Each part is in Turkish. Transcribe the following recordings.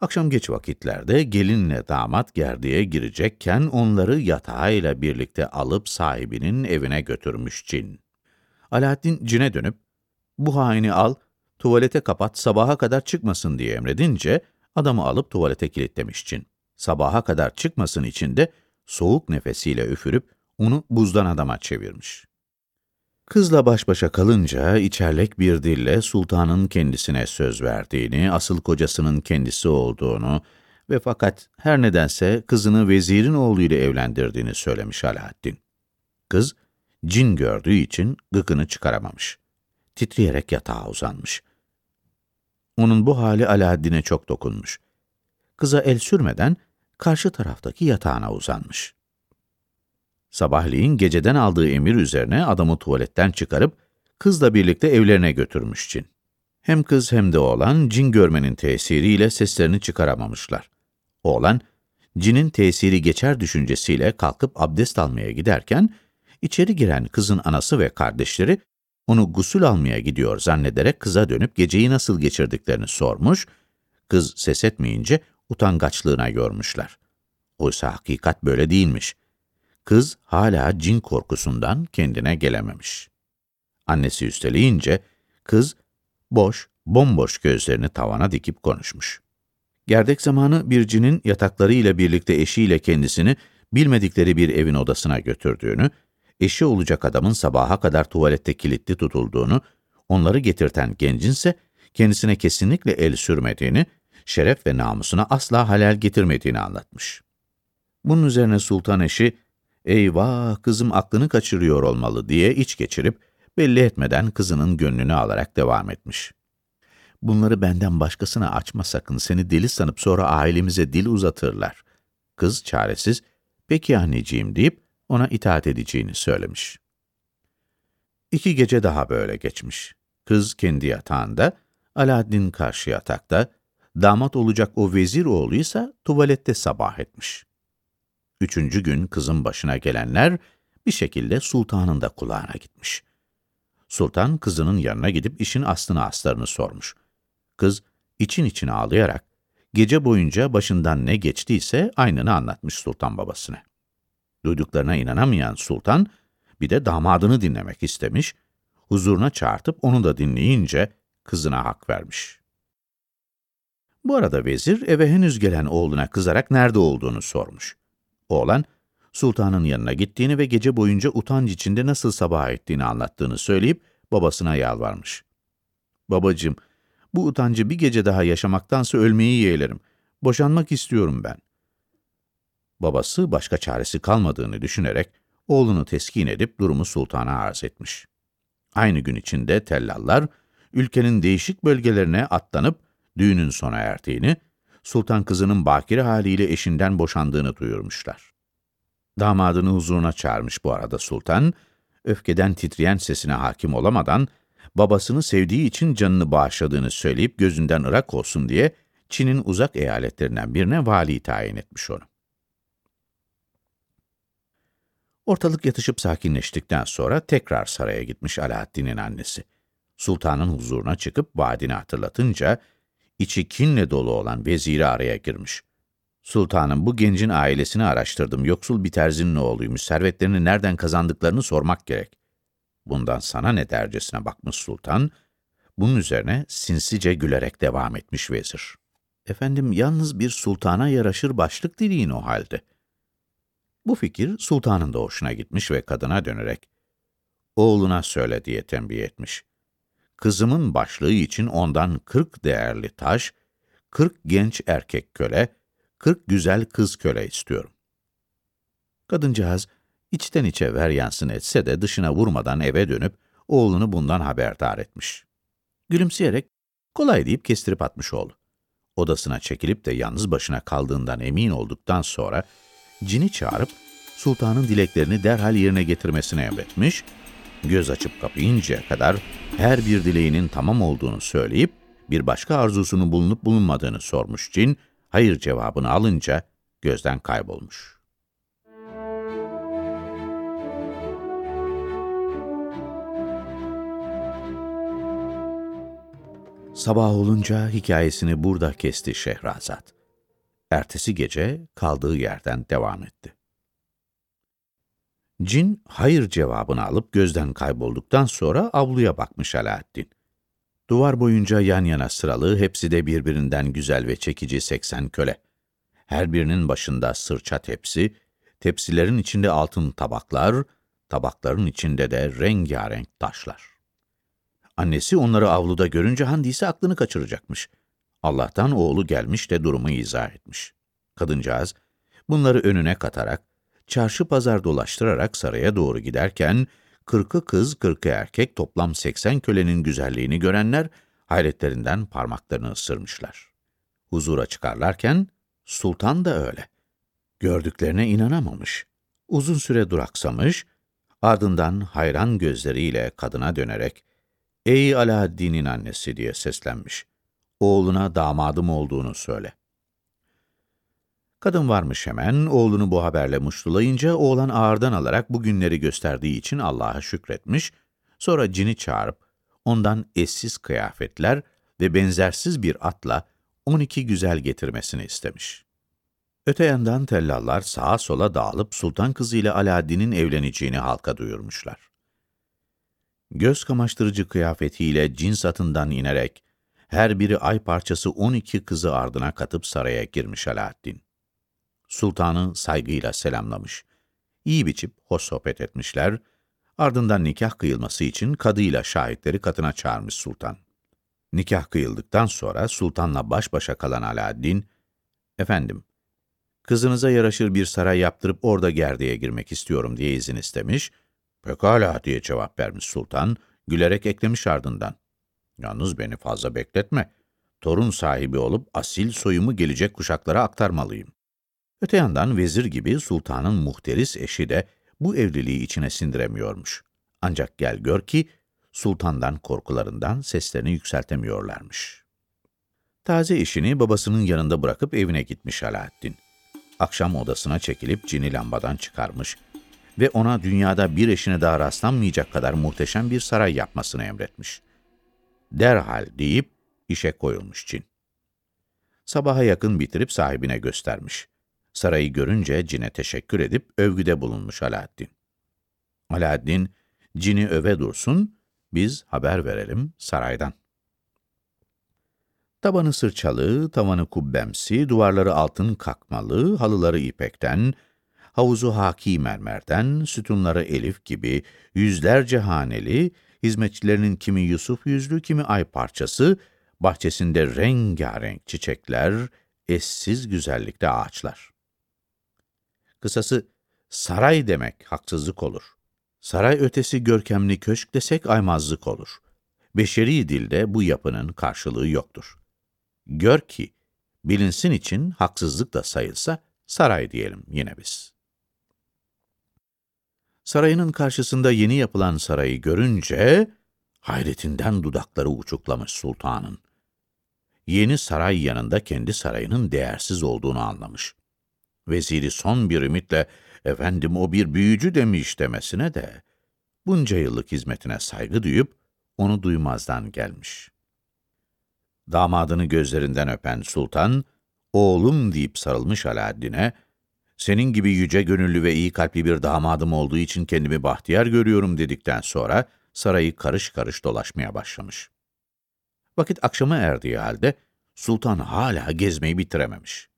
Akşam geç vakitlerde gelinle damat gerdiğe girecekken onları yatağıyla birlikte alıp sahibinin evine götürmüş cin. Alaaddin cine dönüp, bu haini al, tuvalete kapat, sabaha kadar çıkmasın diye emredince, adamı alıp tuvalete kilitlemiş cin. Sabaha kadar çıkmasın için de soğuk nefesiyle üfürüp onu buzdan adama çevirmiş. Kızla baş başa kalınca içerlek bir dille sultanın kendisine söz verdiğini, asıl kocasının kendisi olduğunu ve fakat her nedense kızını vezirin oğluyla evlendirdiğini söylemiş Alaaddin. Kız, cin gördüğü için gıkını çıkaramamış. Titreyerek yatağa uzanmış. Onun bu hali Alaaddin'e çok dokunmuş. Kıza el sürmeden karşı taraftaki yatağına uzanmış. Sabahleyin geceden aldığı emir üzerine adamı tuvaletten çıkarıp kızla birlikte evlerine götürmüş cin. Hem kız hem de oğlan cin görmenin tesiriyle seslerini çıkaramamışlar. Oğlan, cinin tesiri geçer düşüncesiyle kalkıp abdest almaya giderken, içeri giren kızın anası ve kardeşleri onu gusül almaya gidiyor zannederek kıza dönüp geceyi nasıl geçirdiklerini sormuş, kız ses etmeyince utangaçlığına görmüşler. Oysa hakikat böyle değilmiş. Kız hala cin korkusundan kendine gelememiş. Annesi üsteleyince kız boş, bomboş gözlerini tavana dikip konuşmuş. Gerdek zamanı bir cinin yataklarıyla birlikte eşiyle kendisini bilmedikleri bir evin odasına götürdüğünü, eşi olacak adamın sabaha kadar tuvalette kilitli tutulduğunu, onları getirten gencinse kendisine kesinlikle el sürmediğini, şeref ve namusuna asla halel getirmediğini anlatmış. Bunun üzerine sultan eşi, eyvah kızım aklını kaçırıyor olmalı diye iç geçirip, belli etmeden kızının gönlünü alarak devam etmiş. Bunları benden başkasına açma sakın, seni deli sanıp sonra ailemize dil uzatırlar. Kız çaresiz, peki anneciğim deyip ona itaat edeceğini söylemiş. İki gece daha böyle geçmiş. Kız kendi yatağında, Alaaddin karşı yatakta, damat olacak o vezir oğluysa tuvalette sabah etmiş. Üçüncü gün kızın başına gelenler bir şekilde sultanın da kulağına gitmiş. Sultan kızının yanına gidip işin aslını aslarını sormuş. Kız için için ağlayarak gece boyunca başından ne geçtiyse aynını anlatmış sultan babasına. Duyduklarına inanamayan sultan bir de damadını dinlemek istemiş, huzuruna çağırtıp onu da dinleyince kızına hak vermiş. Bu arada vezir eve henüz gelen oğluna kızarak nerede olduğunu sormuş. Oğlan, sultanın yanına gittiğini ve gece boyunca utanç içinde nasıl sabah ettiğini anlattığını söyleyip babasına yalvarmış. Babacım, bu utancı bir gece daha yaşamaktansa ölmeyi yeğlerim. Boşanmak istiyorum ben. Babası başka çaresi kalmadığını düşünerek oğlunu teskin edip durumu sultana arz etmiş. Aynı gün içinde tellallar ülkenin değişik bölgelerine atlanıp düğünün sona erdiğini, sultan kızının bakire haliyle eşinden boşandığını duyurmuşlar. Damadını huzuruna çağırmış bu arada sultan, öfkeden titreyen sesine hakim olamadan, babasını sevdiği için canını bağışladığını söyleyip gözünden ırak olsun diye Çin'in uzak eyaletlerinden birine vali tayin etmiş onu. Ortalık yatışıp sakinleştikten sonra tekrar saraya gitmiş Alaaddin'in annesi. Sultanın huzuruna çıkıp vaadini hatırlatınca, içi kinle dolu olan veziri araya girmiş. Sultanım, bu gencin ailesini araştırdım. Yoksul bir terzinin oğluymuş. Servetlerini nereden kazandıklarını sormak gerek. Bundan sana ne dercesine bakmış sultan. Bunun üzerine sinsice gülerek devam etmiş vezir. Efendim, yalnız bir sultana yaraşır başlık dileyin o halde. Bu fikir sultanın da hoşuna gitmiş ve kadına dönerek, oğluna söyle diye tembih etmiş. Kızımın başlığı için ondan kırk değerli taş, kırk genç erkek köle, kırk güzel kız köle istiyorum. Kadıncağız, içten içe ver yansın etse de dışına vurmadan eve dönüp, oğlunu bundan haberdar etmiş. Gülümseyerek, kolay deyip kestirip atmış oğlu. Odasına çekilip de yalnız başına kaldığından emin olduktan sonra, cini çağırıp, sultanın dileklerini derhal yerine getirmesini emretmiş, göz açıp kapayıncaya kadar her bir dileğinin tamam olduğunu söyleyip, bir başka arzusunun bulunup bulunmadığını sormuş cin, hayır cevabını alınca gözden kaybolmuş. Sabah olunca hikayesini burada kesti Şehrazat. Ertesi gece kaldığı yerden devam etti. Cin hayır cevabını alıp gözden kaybolduktan sonra avluya bakmış Alaaddin. Duvar boyunca yan yana sıralı, hepsi de birbirinden güzel ve çekici seksen köle. Her birinin başında sırça tepsi, tepsilerin içinde altın tabaklar, tabakların içinde de rengarenk taşlar. Annesi onları avluda görünce Handise aklını kaçıracakmış. Allah'tan oğlu gelmiş de durumu izah etmiş. Kadıncağız, bunları önüne katarak, çarşı pazar dolaştırarak saraya doğru giderken, kırkı kız, kırkı erkek, toplam seksen kölenin güzelliğini görenler, hayretlerinden parmaklarını ısırmışlar. Huzura çıkarlarken, sultan da öyle. Gördüklerine inanamamış. Uzun süre duraksamış, ardından hayran gözleriyle kadına dönerek, ''Ey Alaaddin'in annesi'' diye seslenmiş. ''Oğluna damadım olduğunu söyle.'' Kadın varmış hemen, oğlunu bu haberle muştulayınca oğlan ağırdan alarak bu günleri gösterdiği için Allah'a şükretmiş, sonra cini çağırıp ondan eşsiz kıyafetler ve benzersiz bir atla 12 güzel getirmesini istemiş. Öte yandan tellallar sağa sola dağılıp sultan kızıyla Alaaddin'in evleneceğini halka duyurmuşlar. Göz kamaştırıcı kıyafetiyle cin satından inerek, her biri ay parçası 12 kızı ardına katıp saraya girmiş Alaaddin. Sultanı saygıyla selamlamış. İyi biçip hoş sohbet etmişler, ardından nikah kıyılması için kadıyla şahitleri katına çağırmış sultan. Nikah kıyıldıktan sonra sultanla baş başa kalan Alaaddin, ''Efendim, kızınıza yaraşır bir saray yaptırıp orada gerdeğe girmek istiyorum.'' diye izin istemiş. ''Pekala.'' diye cevap vermiş sultan, gülerek eklemiş ardından. ''Yalnız beni fazla bekletme. Torun sahibi olup asil soyumu gelecek kuşaklara aktarmalıyım.'' Öte yandan vezir gibi sultanın muhteris eşi de bu evliliği içine sindiremiyormuş. Ancak gel gör ki sultandan korkularından seslerini yükseltemiyorlarmış. Taze işini babasının yanında bırakıp evine gitmiş Alaaddin. Akşam odasına çekilip cini lambadan çıkarmış ve ona dünyada bir eşine daha rastlanmayacak kadar muhteşem bir saray yapmasını emretmiş. Derhal deyip işe koyulmuş cin. Sabaha yakın bitirip sahibine göstermiş. Sarayı görünce cine teşekkür edip övgüde bulunmuş Alaaddin. Alaaddin, cini öve dursun, biz haber verelim saraydan. Tabanı sırçalı, tavanı kubbemsi, duvarları altın kakmalı, halıları ipekten, havuzu haki mermerden, sütunları elif gibi, yüzlerce haneli, hizmetçilerinin kimi Yusuf yüzlü, kimi ay parçası, bahçesinde rengarenk çiçekler, eşsiz güzellikte ağaçlar. Kısası saray demek haksızlık olur. Saray ötesi görkemli köşk desek aymazlık olur. Beşeri dilde bu yapının karşılığı yoktur. Gör ki, bilinsin için haksızlık da sayılsa saray diyelim yine biz. Sarayının karşısında yeni yapılan sarayı görünce, hayretinden dudakları uçuklamış sultanın. Yeni saray yanında kendi sarayının değersiz olduğunu anlamış. Veziri son bir ümitle, efendim o bir büyücü demiş demesine de, bunca yıllık hizmetine saygı duyup, onu duymazdan gelmiş. Damadını gözlerinden öpen sultan, oğlum deyip sarılmış Alaaddin'e, senin gibi yüce gönüllü ve iyi kalpli bir damadım olduğu için kendimi bahtiyar görüyorum dedikten sonra sarayı karış karış dolaşmaya başlamış. Vakit akşama erdiği halde sultan hala gezmeyi bitirememiş.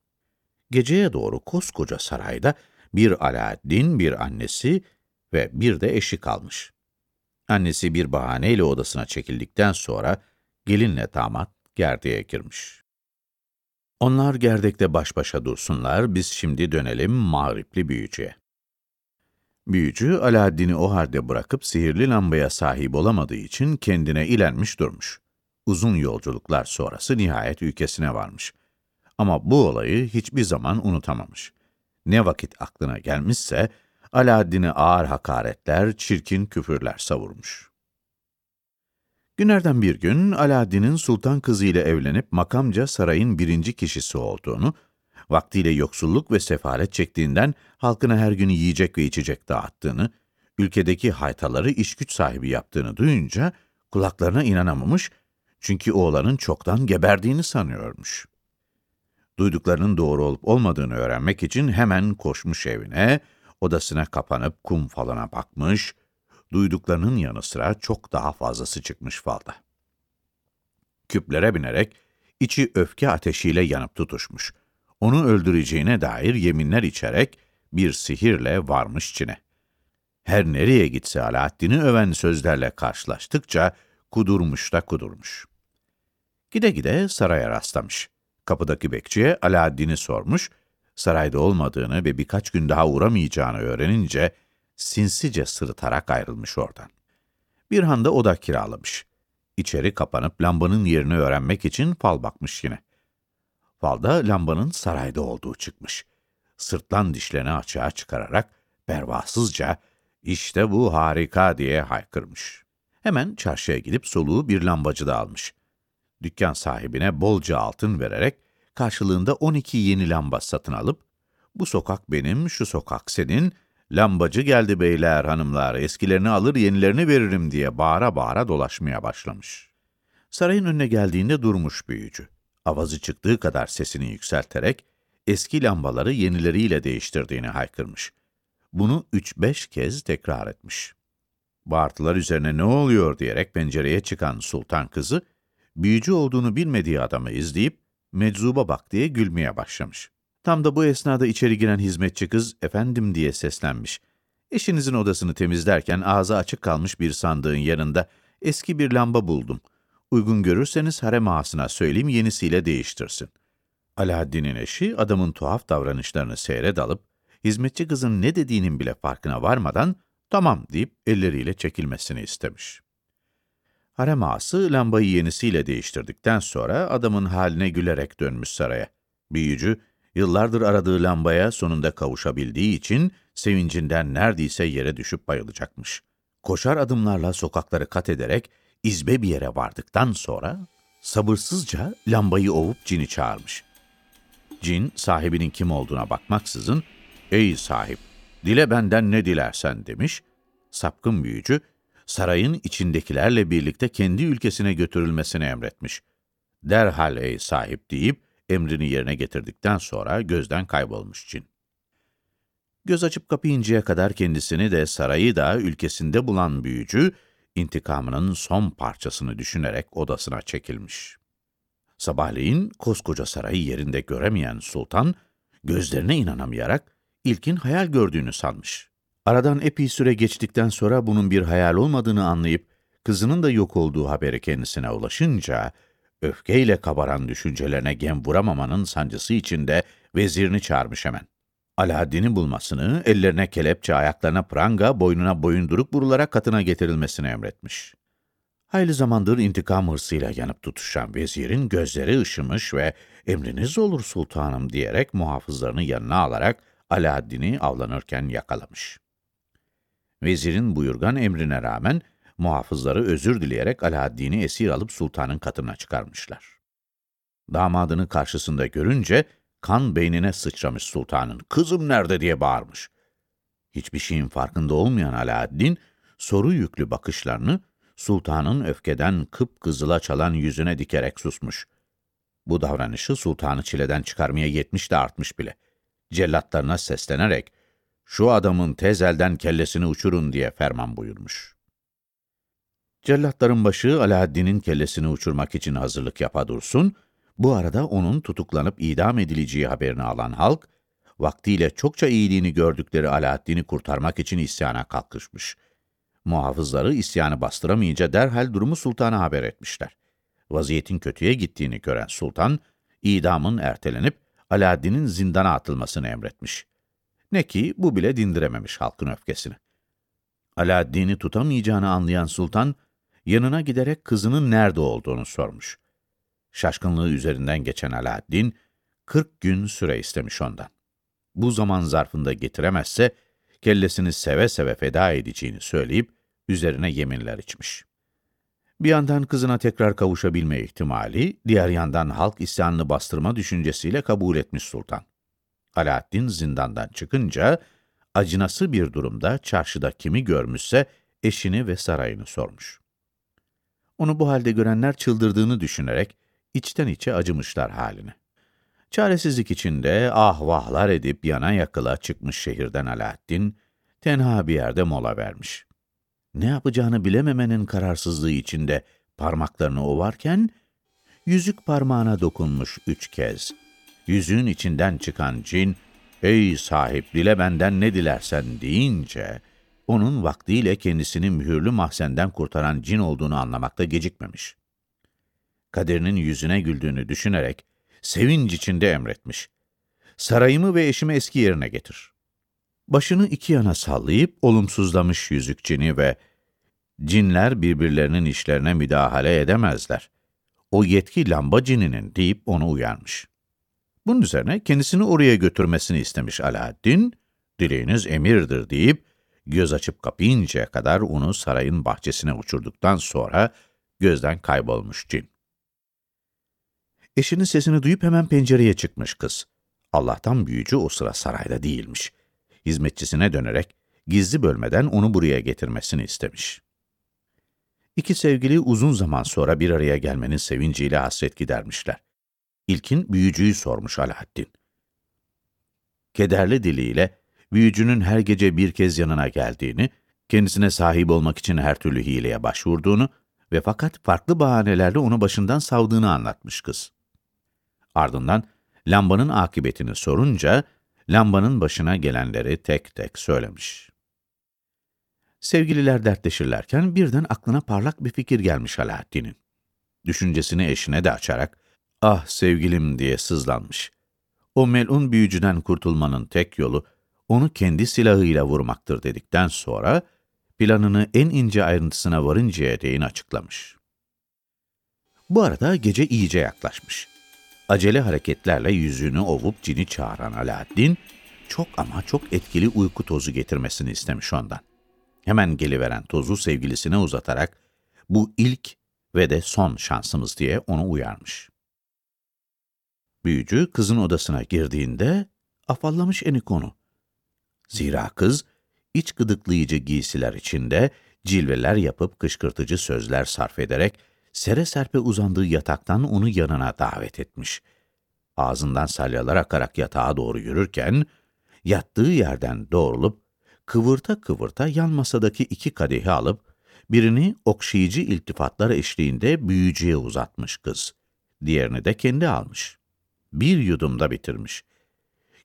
Geceye doğru koskoca sarayda bir Alaaddin, bir annesi ve bir de eşi kalmış. Annesi bir bahaneyle odasına çekildikten sonra gelinle damat gerdeğe girmiş. Onlar gerdekte baş başa dursunlar, biz şimdi dönelim mağripli büyücüye. Büyücü, Alaaddin'i o halde bırakıp sihirli lambaya sahip olamadığı için kendine ilenmiş durmuş. Uzun yolculuklar sonrası nihayet ülkesine varmış. Ama bu olayı hiçbir zaman unutamamış. Ne vakit aklına gelmişse, Alaaddin'e ağır hakaretler, çirkin küfürler savurmuş. Günlerden bir gün Alaaddin'in sultan kızıyla evlenip makamca sarayın birinci kişisi olduğunu, vaktiyle yoksulluk ve sefalet çektiğinden halkına her gün yiyecek ve içecek dağıttığını, ülkedeki haytaları iş güç sahibi yaptığını duyunca kulaklarına inanamamış, Çünkü oğlanın çoktan geberdiğini sanıyormuş. Duyduklarının doğru olup olmadığını öğrenmek için hemen koşmuş evine, odasına kapanıp kum falana bakmış, duyduklarının yanı sıra çok daha fazlası çıkmış falda. Küplere binerek içi öfke ateşiyle yanıp tutuşmuş. Onu öldüreceğine dair yeminler içerek bir sihirle varmış Çin'e. Her nereye gitse Alaaddin'i öven sözlerle karşılaştıkça kudurmuş da kudurmuş. Gide gide saraya rastlamış. Kapıdaki bekçiye Alaaddin'i sormuş, sarayda olmadığını ve birkaç gün daha uğramayacağını öğrenince sinsice sırıtarak ayrılmış oradan. Bir handa oda kiralamış. İçeri kapanıp lambanın yerini öğrenmek için fal bakmış yine. Falda lambanın sarayda olduğu çıkmış. Sırtlan dişlerini açığa çıkararak pervasızca işte bu harika diye haykırmış. Hemen çarşıya gidip soluğu bir lambacıda almış. Dükkan sahibine bolca altın vererek karşılığında 12 yeni lamba satın alıp bu sokak benim, şu sokak senin, lambacı geldi beyler, hanımlar, eskilerini alır yenilerini veririm diye bağıra bağıra dolaşmaya başlamış. Sarayın önüne geldiğinde durmuş büyücü. Avazı çıktığı kadar sesini yükselterek eski lambaları yenileriyle değiştirdiğini haykırmış. Bunu üç beş kez tekrar etmiş. Bağırtılar üzerine ne oluyor diyerek pencereye çıkan sultan kızı, büyücü olduğunu bilmediği adamı izleyip, meczuba bak diye gülmeye başlamış. Tam da bu esnada içeri giren hizmetçi kız, efendim diye seslenmiş. Eşinizin odasını temizlerken ağzı açık kalmış bir sandığın yanında eski bir lamba buldum. Uygun görürseniz harem ağasına söyleyeyim yenisiyle değiştirsin. Alaaddin'in eşi adamın tuhaf davranışlarını seyre dalıp, hizmetçi kızın ne dediğinin bile farkına varmadan tamam deyip elleriyle çekilmesini istemiş. Harem ağası lambayı yenisiyle değiştirdikten sonra adamın haline gülerek dönmüş saraya. Büyücü, yıllardır aradığı lambaya sonunda kavuşabildiği için sevincinden neredeyse yere düşüp bayılacakmış. Koşar adımlarla sokakları kat ederek izbe bir yere vardıktan sonra sabırsızca lambayı ovup cini çağırmış. Cin sahibinin kim olduğuna bakmaksızın "Ey sahip, dile benden ne dilersen." demiş. Sapkın büyücü sarayın içindekilerle birlikte kendi ülkesine götürülmesini emretmiş. Derhal ey sahip deyip emrini yerine getirdikten sonra gözden kaybolmuş cin. Göz açıp kapayıncaya kadar kendisini de sarayı da ülkesinde bulan büyücü, intikamının son parçasını düşünerek odasına çekilmiş. Sabahleyin koskoca sarayı yerinde göremeyen sultan, gözlerine inanamayarak ilkin hayal gördüğünü sanmış. Aradan epey süre geçtikten sonra bunun bir hayal olmadığını anlayıp, kızının da yok olduğu haberi kendisine ulaşınca, öfkeyle kabaran düşüncelerine gem vuramamanın sancısı içinde vezirini çağırmış hemen. Alaaddin'i bulmasını, ellerine kelepçe, ayaklarına pranga, boynuna boyunduruk vurularak katına getirilmesini emretmiş. Hayli zamandır intikam hırsıyla yanıp tutuşan vezirin gözleri ışımış ve emriniz olur sultanım diyerek muhafızlarını yanına alarak Alaaddin'i avlanırken yakalamış. Vezirin buyurgan emrine rağmen muhafızları özür dileyerek Alaaddin'i esir alıp sultanın katına çıkarmışlar. Damadını karşısında görünce kan beynine sıçramış sultanın. Kızım nerede diye bağırmış. Hiçbir şeyin farkında olmayan Alaaddin soru yüklü bakışlarını sultanın öfkeden kıpkızıla çalan yüzüne dikerek susmuş. Bu davranışı sultanı çileden çıkarmaya yetmiş de artmış bile. Cellatlarına seslenerek, şu adamın tez elden kellesini uçurun diye ferman buyurmuş. Cellatların başı Alaaddin'in kellesini uçurmak için hazırlık yapa dursun, bu arada onun tutuklanıp idam edileceği haberini alan halk, vaktiyle çokça iyiliğini gördükleri Alaaddin'i kurtarmak için isyana kalkışmış. Muhafızları isyanı bastıramayınca derhal durumu sultana haber etmişler. Vaziyetin kötüye gittiğini gören sultan, idamın ertelenip Alaaddin'in zindana atılmasını emretmiş. Ne ki bu bile dindirememiş halkın öfkesini. Alaaddin'i tutamayacağını anlayan sultan, yanına giderek kızının nerede olduğunu sormuş. Şaşkınlığı üzerinden geçen Alaaddin, 40 gün süre istemiş ondan. Bu zaman zarfında getiremezse, kellesini seve seve feda edeceğini söyleyip, üzerine yeminler içmiş. Bir yandan kızına tekrar kavuşabilme ihtimali, diğer yandan halk isyanını bastırma düşüncesiyle kabul etmiş sultan. Alaaddin zindandan çıkınca, acınası bir durumda çarşıda kimi görmüşse, eşini ve sarayını sormuş. Onu bu halde görenler çıldırdığını düşünerek içten içe acımışlar haline. Çaresizlik içinde ah vahlar edip yana yakıla çıkmış şehirden Alaaddin, tenha bir yerde mola vermiş. Ne yapacağını bilememenin kararsızlığı içinde parmaklarını ovarken, yüzük parmağına dokunmuş üç kez. Yüzüğün içinden çıkan cin, ''Ey sahip, dile benden ne dilersen.'' deyince, onun vaktiyle kendisini mühürlü mahzenden kurtaran cin olduğunu anlamakta gecikmemiş. Kaderinin yüzüne güldüğünü düşünerek, sevinç içinde emretmiş. Sarayımı ve eşimi eski yerine getir. Başını iki yana sallayıp olumsuzlamış yüzük cini ve cinler birbirlerinin işlerine müdahale edemezler. O yetki lamba cininin deyip onu uyarmış. Bunun üzerine kendisini oraya götürmesini istemiş Alaaddin, dileğiniz emirdir deyip, göz açıp kapayıncaya kadar onu sarayın bahçesine uçurduktan sonra gözden kaybolmuş cin. Eşinin sesini duyup hemen pencereye çıkmış kız. Allah'tan büyücü o sıra sarayda değilmiş. Hizmetçisine dönerek gizli bölmeden onu buraya getirmesini istemiş. İki sevgili uzun zaman sonra bir araya gelmenin sevinciyle hasret gidermişler. İlkin büyücüyü sormuş Alaaddin. Kederli diliyle büyücünün her gece bir kez yanına geldiğini, kendisine sahip olmak için her türlü hileye başvurduğunu ve fakat farklı bahanelerle onu başından savdığını anlatmış kız. Ardından lambanın akıbetini sorunca, lambanın başına gelenleri tek tek söylemiş. Sevgililer dertleşirlerken birden aklına parlak bir fikir gelmiş Alaaddin'in. Düşüncesini eşine de açarak, ah sevgilim diye sızlanmış. O melun büyücüden kurtulmanın tek yolu, onu kendi silahıyla vurmaktır dedikten sonra, planını en ince ayrıntısına varıncaya değin açıklamış. Bu arada gece iyice yaklaşmış. Acele hareketlerle yüzünü ovup cini çağıran Alaaddin, çok ama çok etkili uyku tozu getirmesini istemiş ondan. Hemen geliveren tozu sevgilisine uzatarak, bu ilk ve de son şansımız diye onu uyarmış. Büyücü kızın odasına girdiğinde afallamış Enikon'u. Zira kız, iç gıdıklayıcı giysiler içinde cilveler yapıp kışkırtıcı sözler sarf ederek sere serpe uzandığı yataktan onu yanına davet etmiş. Ağzından salyalar akarak yatağa doğru yürürken, yattığı yerden doğrulup, kıvırta kıvırta yan masadaki iki kadehi alıp, birini okşayıcı iltifatlar eşliğinde büyücüye uzatmış kız. Diğerini de kendi almış. Bir yudumda bitirmiş.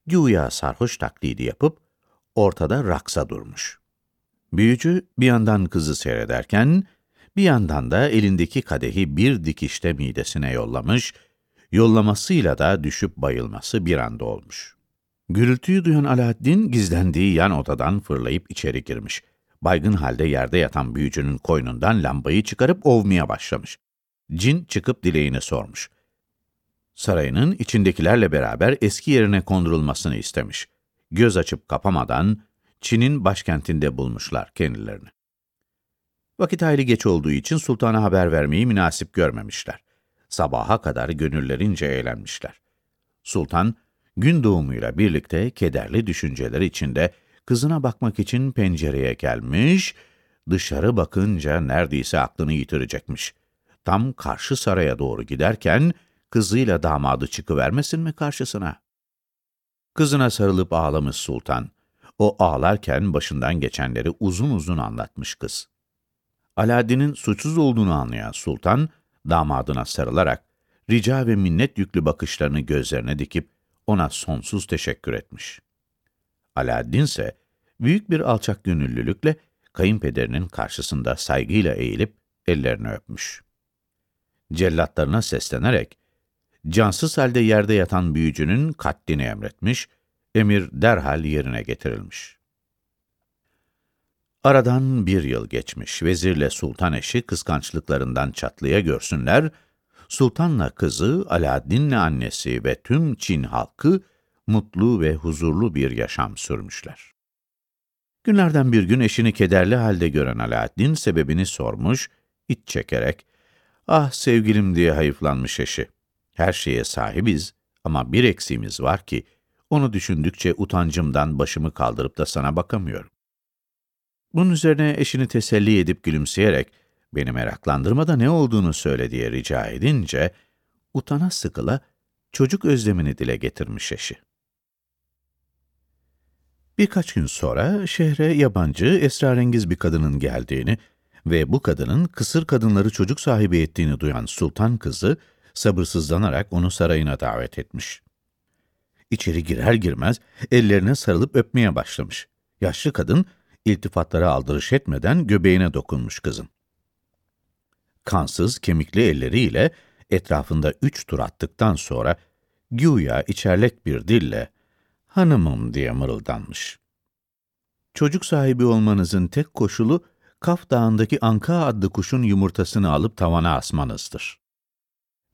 Güya sarhoş taklidi yapıp, ortada raksa durmuş. Büyücü bir yandan kızı seyrederken, bir yandan da elindeki kadehi bir dikişte midesine yollamış, yollamasıyla da düşüp bayılması bir anda olmuş. Gürültüyü duyan Alaaddin gizlendiği yan odadan fırlayıp içeri girmiş. Baygın halde yerde yatan büyücünün koynundan lambayı çıkarıp ovmaya başlamış. Cin çıkıp dileğini sormuş. Sarayının içindekilerle beraber eski yerine kondurulmasını istemiş. Göz açıp kapamadan Çin'in başkentinde bulmuşlar kendilerini. Vakit hayli geç olduğu için sultana haber vermeyi münasip görmemişler. Sabaha kadar gönüllerince eğlenmişler. Sultan, gün doğumuyla birlikte kederli düşünceler içinde kızına bakmak için pencereye gelmiş, dışarı bakınca neredeyse aklını yitirecekmiş. Tam karşı saraya doğru giderken, kızıyla damadı çıkıvermesin mi karşısına? Kızına sarılıp ağlamış sultan. O ağlarken başından geçenleri uzun uzun anlatmış kız. Alaaddin'in suçsuz olduğunu anlayan sultan, damadına sarılarak, rica ve minnet yüklü bakışlarını gözlerine dikip, ona sonsuz teşekkür etmiş. Alaaddin ise, büyük bir alçak gönüllülükle, kayınpederinin karşısında saygıyla eğilip, ellerini öpmüş. Cellatlarına seslenerek, cansız halde yerde yatan büyücünün katlini emretmiş, emir derhal yerine getirilmiş. Aradan bir yıl geçmiş, vezirle sultan eşi kıskançlıklarından çatlaya görsünler, sultanla kızı, Alaaddin'le annesi ve tüm Çin halkı mutlu ve huzurlu bir yaşam sürmüşler. Günlerden bir gün eşini kederli halde gören Alaaddin sebebini sormuş, iç çekerek, ah sevgilim diye hayıflanmış eşi. Her şeye sahibiz ama bir eksiğimiz var ki, onu düşündükçe utancımdan başımı kaldırıp da sana bakamıyorum. Bunun üzerine eşini teselli edip gülümseyerek, beni meraklandırma da ne olduğunu söyle diye rica edince, utana sıkıla çocuk özlemini dile getirmiş eşi. Birkaç gün sonra şehre yabancı, esrarengiz bir kadının geldiğini ve bu kadının kısır kadınları çocuk sahibi ettiğini duyan sultan kızı, sabırsızlanarak onu sarayına davet etmiş. İçeri girer girmez ellerine sarılıp öpmeye başlamış. Yaşlı kadın, iltifatlara aldırış etmeden göbeğine dokunmuş kızın. Kansız, kemikli elleriyle etrafında üç tur attıktan sonra güya içerlek bir dille hanımım diye mırıldanmış. Çocuk sahibi olmanızın tek koşulu Kaf Dağı'ndaki Anka adlı kuşun yumurtasını alıp tavana asmanızdır.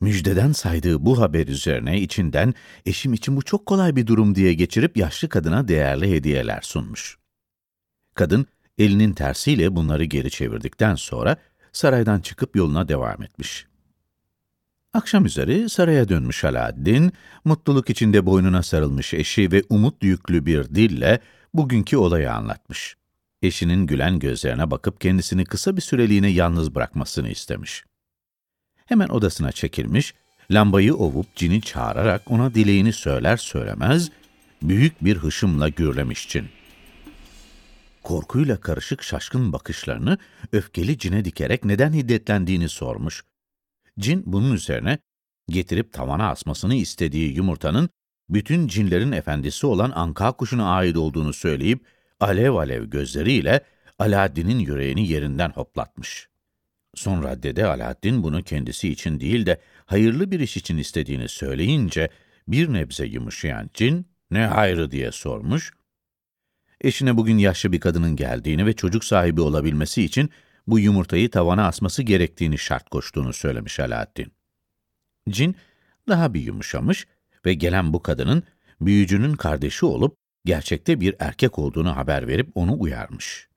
Müjdeden saydığı bu haber üzerine içinden eşim için bu çok kolay bir durum diye geçirip yaşlı kadına değerli hediyeler sunmuş. Kadın elinin tersiyle bunları geri çevirdikten sonra saraydan çıkıp yoluna devam etmiş. Akşam üzeri saraya dönmüş Alaaddin, mutluluk içinde boynuna sarılmış eşi ve umut yüklü bir dille bugünkü olayı anlatmış. Eşinin gülen gözlerine bakıp kendisini kısa bir süreliğine yalnız bırakmasını istemiş. Hemen odasına çekilmiş, lambayı ovup cini çağırarak ona dileğini söyler söylemez, büyük bir hışımla gürlemiş cin. Korkuyla karışık şaşkın bakışlarını öfkeli cine dikerek neden hiddetlendiğini sormuş. Cin bunun üzerine getirip tavana asmasını istediği yumurtanın bütün cinlerin efendisi olan anka kuşuna ait olduğunu söyleyip alev alev gözleriyle Alaaddin'in yüreğini yerinden hoplatmış. Son raddede Alaaddin bunu kendisi için değil de hayırlı bir iş için istediğini söyleyince bir nebze yumuşayan cin ne hayrı diye sormuş. Eşine bugün yaşlı bir kadının geldiğini ve çocuk sahibi olabilmesi için bu yumurtayı tavana asması gerektiğini şart koştuğunu söylemiş Alaaddin. Cin daha bir yumuşamış ve gelen bu kadının büyücünün kardeşi olup gerçekte bir erkek olduğunu haber verip onu uyarmış.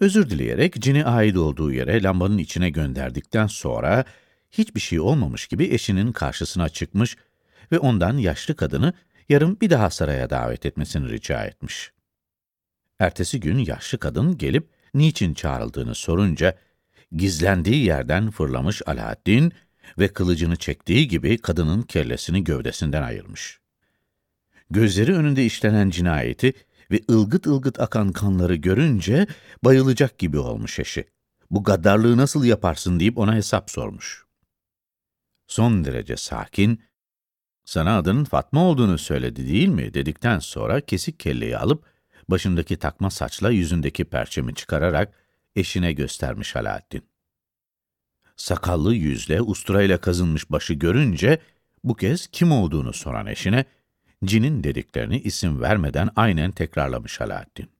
Özür dileyerek cini ait olduğu yere lambanın içine gönderdikten sonra hiçbir şey olmamış gibi eşinin karşısına çıkmış ve ondan yaşlı kadını yarın bir daha saraya davet etmesini rica etmiş. Ertesi gün yaşlı kadın gelip niçin çağrıldığını sorunca, gizlendiği yerden fırlamış Alaaddin ve kılıcını çektiği gibi kadının kellesini gövdesinden ayırmış. Gözleri önünde işlenen cinayeti ve ılgıt ılgıt akan kanları görünce bayılacak gibi olmuş eşi. Bu gaddarlığı nasıl yaparsın deyip ona hesap sormuş. Son derece sakin, sana adının Fatma olduğunu söyledi değil mi dedikten sonra kesik kelleyi alıp başındaki takma saçla yüzündeki perçemi çıkararak eşine göstermiş Alaaddin. Sakallı yüzle, usturayla kazınmış başı görünce bu kez kim olduğunu soran eşine, cinin dediklerini isim vermeden aynen tekrarlamış Alaaddin.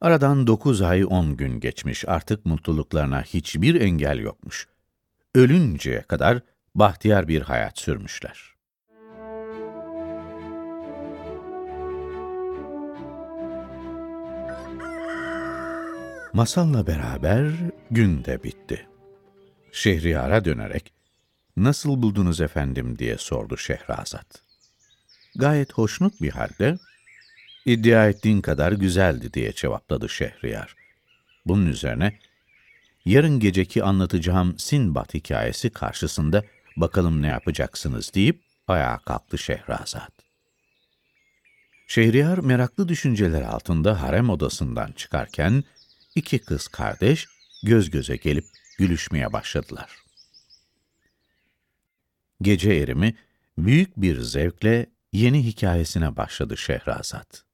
Aradan dokuz ay on gün geçmiş, artık mutluluklarına hiçbir engel yokmuş. Ölünceye kadar bahtiyar bir hayat sürmüşler. Masalla beraber gün de bitti. Şehriyar'a dönerek, ''Nasıl buldunuz efendim?'' diye sordu Şehrazat. Gayet hoşnut bir halde, ''İddia ettiğin kadar güzeldi.'' diye cevapladı Şehriyar. Bunun üzerine, ''Yarın geceki anlatacağım Sinbad hikayesi karşısında bakalım ne yapacaksınız?'' deyip ayağa kalktı Şehrazat. Şehriyar meraklı düşünceler altında harem odasından çıkarken, iki kız kardeş göz göze gelip gülüşmeye başladılar. Gece erimi büyük bir zevkle yeni hikayesine başladı Şehrazat.